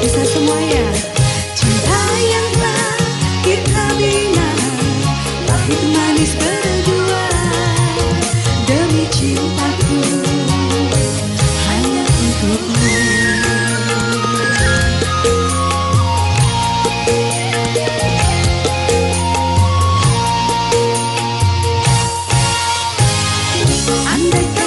bisa semuanya. Cinta yang telah kita bina. Pahit manis berdua Demi cintaku. Hanya untukmu. Andai